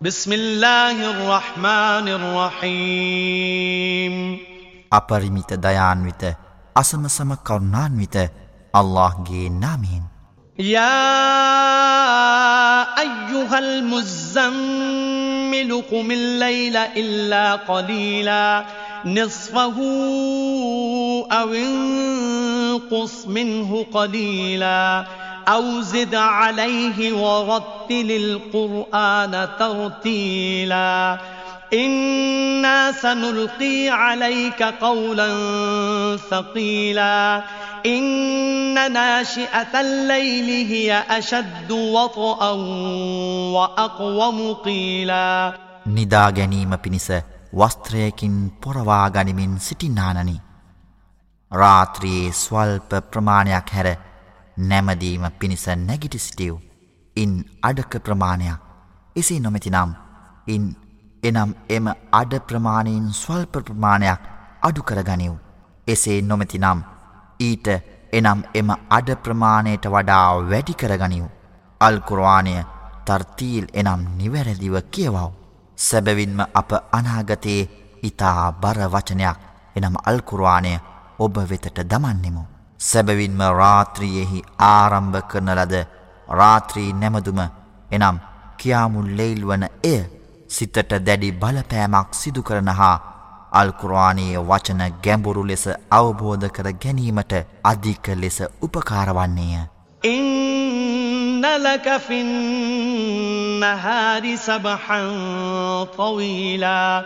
بسم الله الرحمن الرحيم. أبرميت ديان ويت أسم سم كرنان ويت الله جي نامين يا أيها المزمل قم الليل إلا قليلا نصفه أو انقص منه قليلا أو زد عليه ورتل القرآن ترتيلا إنا سنلقي عليك قولا ثقيلا إن ناشئة الليل هي أشد وطئا وأقوم قيلا නිදා ගැනීම පිණිස වස්ත්‍රයකින් පොරවා ගනිමින් සිටිනානනි. රාත්‍රයේ ස්වල්ප ප්‍රමාණයක් හැර නැමදීම පිණිස නැගිටි සිටියව්. ඉන් අඩක ප්‍රමාණයක් එසේ නොමැති නම් ඉන් එනම් එම අඩ ප්‍රමාණයෙන් ස්වල්ප ප්‍රමාණයක් අඩු කරගනිව්. එසේ නොමැති නම් ඊට එනම් එම අඩ ප්‍රමාණයට වඩා වැඩි කරගනිව්. අල්කුරවානය තර්තීල් එනම් නිවැරදිව කියවව්. සැබවින්ම අප අනාගතයේ ඉතා බර වචනයක් එනම් අල්කුරවානය ඔබ වෙතට දමන්නෙමු. සැබවින්ම රාත්‍රියෙහි ආරම්භ කරන ලද රාත්‍රී නැමදුම එනම් කියාමුල් ලෙයිල් වන එය සිතට දැඩි බලපෑමක් සිදු කරන හා අල්කුරවානයේ වචන ගැඹුරු ලෙස අවබෝධ කර ගැනීමට අධික ලෙස උපකාරවන්නේය. إن لك في النهار سبحا طويلا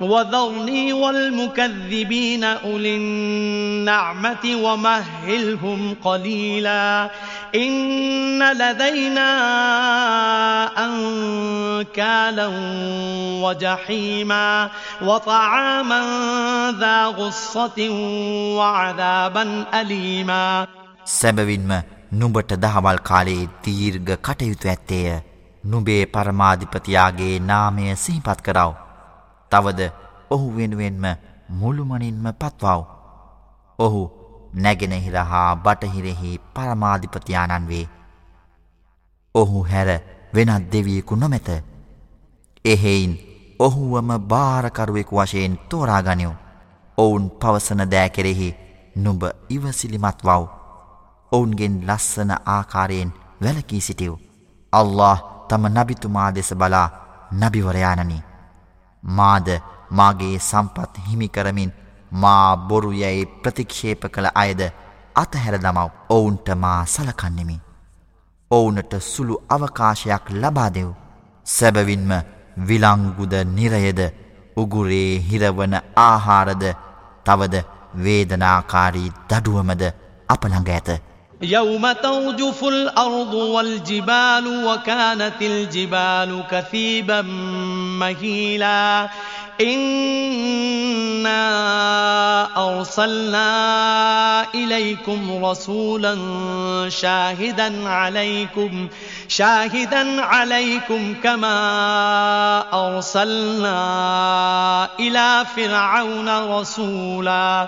وذرني والمكذبين أولي النعمة ومهلهم قليلا إن لدينا أنكالا وجحيما وطعاما ذا غصة وعذابا أليما සැබවින්ම නුඹට දහවල් කාලයේ දීර්ඝ කටයුතු ඇත්තේය නුබේ පරමාධිපතියාගේ නාමය සිහිපත් කරව. තවද ඔහු වෙනුවෙන්ම මුළුමනින්ම පත්වව්. ඔහු නැගෙනහිර හා බටහිරෙහි පරමාධිපතියාණන් වේ. ඔහු හැර වෙනත් දෙවියෙකු නොමැත. එහෙයින් ඔහුවම භාරකරුවෙකු වශයෙන් තෝරාගනිව්. ඔවුන් පවසන දෑකෙරෙහි නුඹ ඉවසිලිමත් වව්. ඔවුන්ගෙන් ලස්සන ආකාරයෙන් වැලකී සිටිව්. අල්له තම නබිතුමා දෙස බලා නබිවරයානනි. මාද මාගේ සම්පත් හිමිකරමින් මා බොරු යැයි ප්‍රතික්ෂේප කළ අයද අතහැර දමව් ඔවුන්ට මා සලකන්නෙමි. ඔවුනට සුළු අවකාශයක් ලබාදෙව්. සැබවින්ම විලංගුද නිරයද උගුරේ හිරවන ආහාරද තවද වේදනාකාරී දඩුවමද අපළඟ ඇත. يوم ترجف الأرض والجبال وكانت الجبال كثيبا مهيلا. إنا أرسلنا إليكم رسولا شاهدا عليكم شاهدا عليكم كما أرسلنا إلى فرعون رسولا.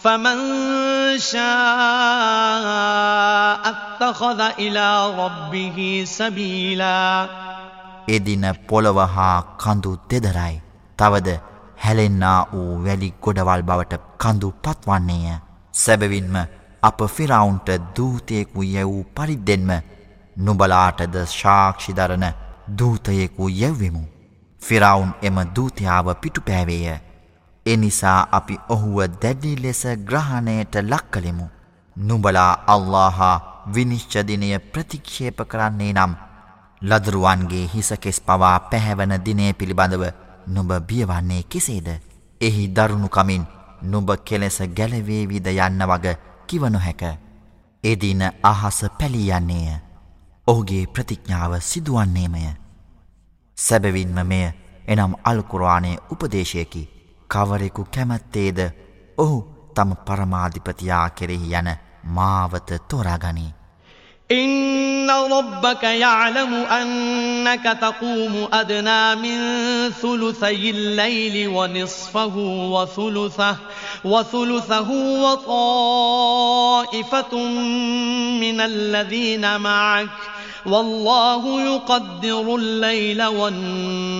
فمن شاء اتخذ إلى ربه سبيلا එදින පොළොව හා කඳු දෙදරයි. තවද හැලෙන්නා වූ වැලි ගොඩවල් බවට කඳු පත්වන්නේය. සැබවින්ම අප ෆිරවුන්ට දූතයෙකු යැවූ පරිද්දෙන්ම නුබලාටද ශාක්ෂිදරන දූතයෙකු යැව්වෙමු. ෆිරවුන් එම දූතයාව පිටු පෑවේය. එනිසා අපි ඔහුව දැඩි ලෙස ග්‍රහණයට ලක් කළෙමු. නුඹලා අල්ලාහා විනිශ්චදිනය ප්‍රතික්ෂේප කරන්නේ නම් ලදරුවන්ගේ හිසකෙස් පවා පැහැවන දිනය පිළිබඳව නුඹ බියවන්නේ කෙසේද. එහි දරුණුකමින් නුඹ කෙලෙස ගැලවේවිද යන්න වග කිවනො හැක. එදින අහස පැලියන්නේය. ඔහුගේ ප්‍රතිඥාව සිදුවන්නේමය. සැබවින්ම මෙය එනම් අල්කුරවානය උපදේශයකි කවරෙකු කැමැත්තේද ඔහු තම පරමාධිපතියා කෙරෙහි යන මාවත තෝරාගනී. إن ربك يعلم أنك تقوم أدنى من ثلثي الليل ونصفه وثلثه وثلثه وطائفة من الذين معك والله يقدر الليل والنهار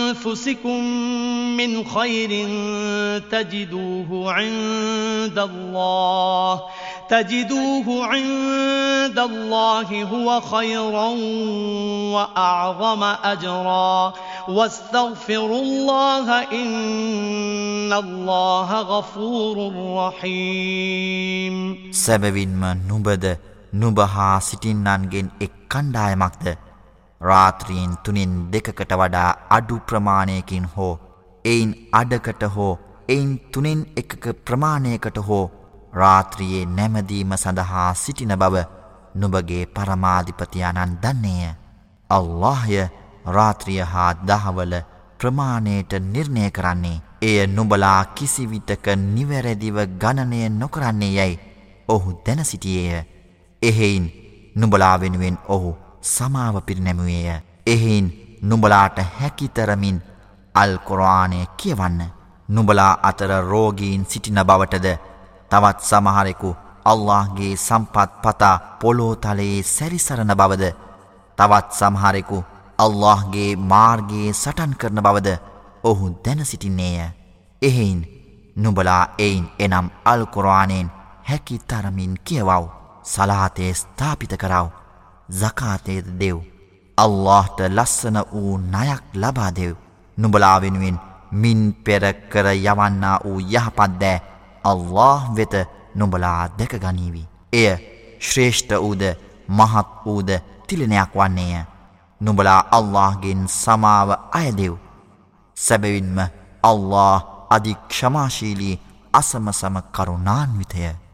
من خير تجدوه عند الله تجدوه عند الله هو خيرا وأعظم أجرا واستغفروا الله إن الله غفور رحيم සැබවින්ම නුඹද නුබහා සිටින්නන්ගෙන් එක් කණ්ඩායමක්ද රාත්‍රීන් තුනින් දෙකකට වඩා අඩු ප්‍රමාණයකින් හෝ එයින් අඩකට හෝ එයින් තුනෙන් එකක ප්‍රමාණයකට හෝ රාත්‍රියයේ නැමදීම සඳහා සිටින බව නුබගේ පරමාධිපතියානන් දන්නේය. අල්لهය රාත්‍රිය හා දහවල ප්‍රමාණයට නිර්ණය කරන්නේ එය නුබලා කිසිවිටක නිවැරදිව ගණනය නොකරන්නේ යැයි ඔහු දැන සිටියේය. එහෙයින් නුබලා වෙනුවෙන් ඔහු සමාව පිරිනැමුවේය. එහෙයින් නුඹලාට හැකිතරමින් අල්කොරානය කියවන්න. නුඹලා අතර රෝගීන් සිටින බවටද තවත් සමහරෙකු අල්لهගේ සම්පත් පතා පොලෝතලයේ සැරිසරණ බවද තවත් සමහරෙකු අල්لهගේ මාර්ගයේ සටන් කරන බවද ඔහු දැන සිටින්නේය. එහෙයින් නුබලා එයින් එනම් අල්කොරවානයෙන් හැකි තරමින් කියවව් සලාතයේ ස්ථාපිත කරව්. සකාතයද දෙව්. අල්لهට ලස්සන වූ නයක් ලබා දෙව්. නුබලා වෙනුවෙන් මින් පෙර කර යවන්නා වූ යහපත්දෑ අල්له වෙත නුබලා දැකගනීවී. එය ශ්‍රේෂ්ඨ වූද මහත් වූද තිලනයක් වන්නේය. නුබලා අල්لهගෙන් සමාව අයදෙව්. සැබවින්ම අල්له අධික්ෂමාශීලී අසමසම කරුණාන්විතය.